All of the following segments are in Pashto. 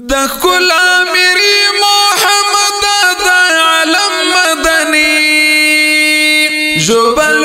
د خپل امیر محمد د عالم مدني جبل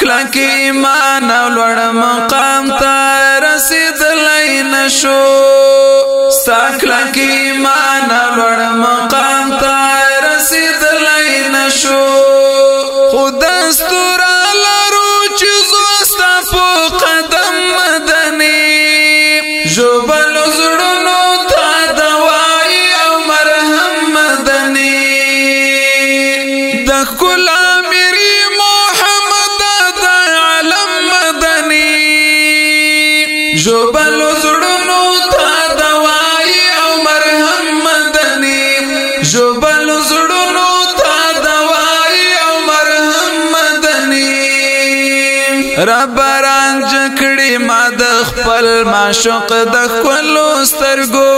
کلک ایمان او لوړ مقام ته رسیدلای نشو ستا کلک ایمان او لوړ مقام ته رسیدلای نشو خداستو ژوبل زړونو ته دوای او مرهم مدني ژوبل زړونو ته دوای او مرهم مدني رب رانج کړي ما د خپل معشوق د خپل سترګو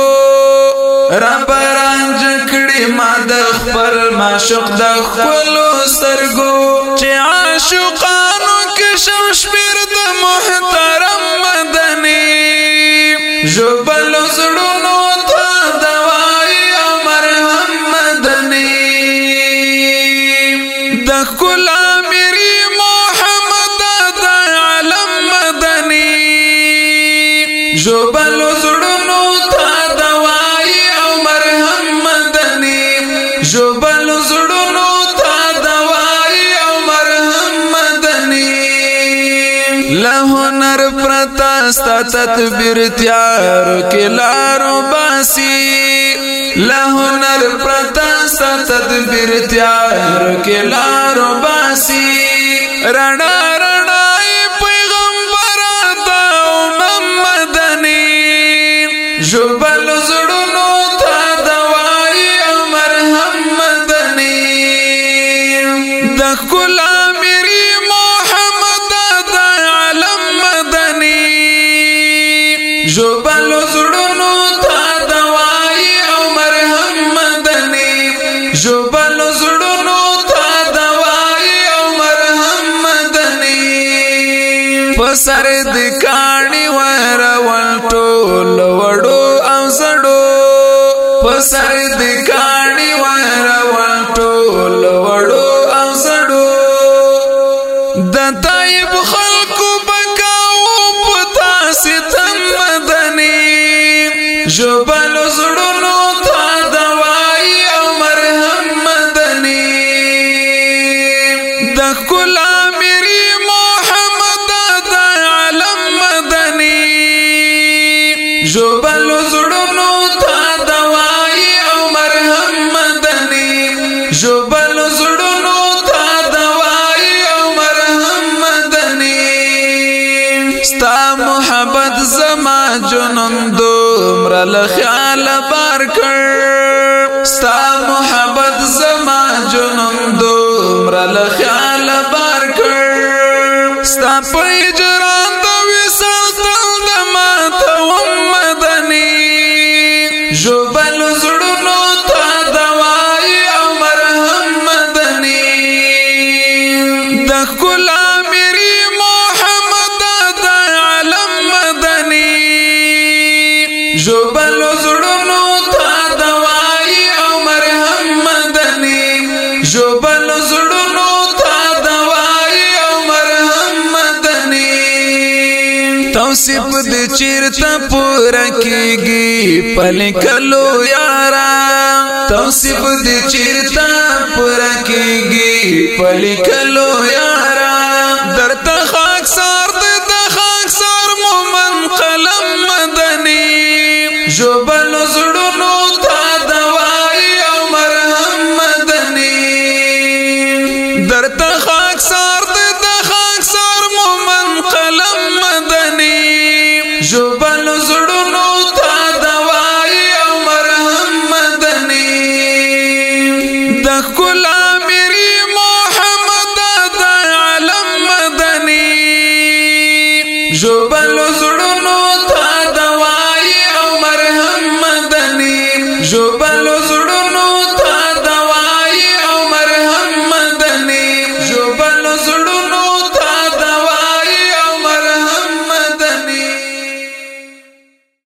رب رانج کړي ما د خپل معشوق د خپل سترګو چې عاشق جبل زړونو ته دوای مرهم مدني د کلا مری محمد د عالم مدني جبل زړونو ته دوای مرهم مدني جبل زړونو لهنر پرتا ستا تدبیر تیار کلارو باسی لهنر پرتا ستا تدبیر تیار کلارو باسی رڼا پسر د کاڼي ورول ټول وړو او زړو پسر د کاڼي ورول ټول وړو او زړو د طيب خلقو بکاو پتا ستم مدني جبل زړو ژوبل زړونو ته دوای او مرهم مدني ژوبل زړونو ته دوای او مرهم مدني ستا محبت زما جنون دومره له خیال بار کړ ستا محبت زما جنون دومره له خیال بار کړ ستا په کلا میری محمد د عالم مدني جبل زړونو ته دوای او مرهم مدني جبل زړونو ته دوای او مرهم مدني توصيف د چیرته پورا کیږي پلکلو یاران توصیف دی چیرتا پرکیگی پلکلو یا ژوبل زړونو ته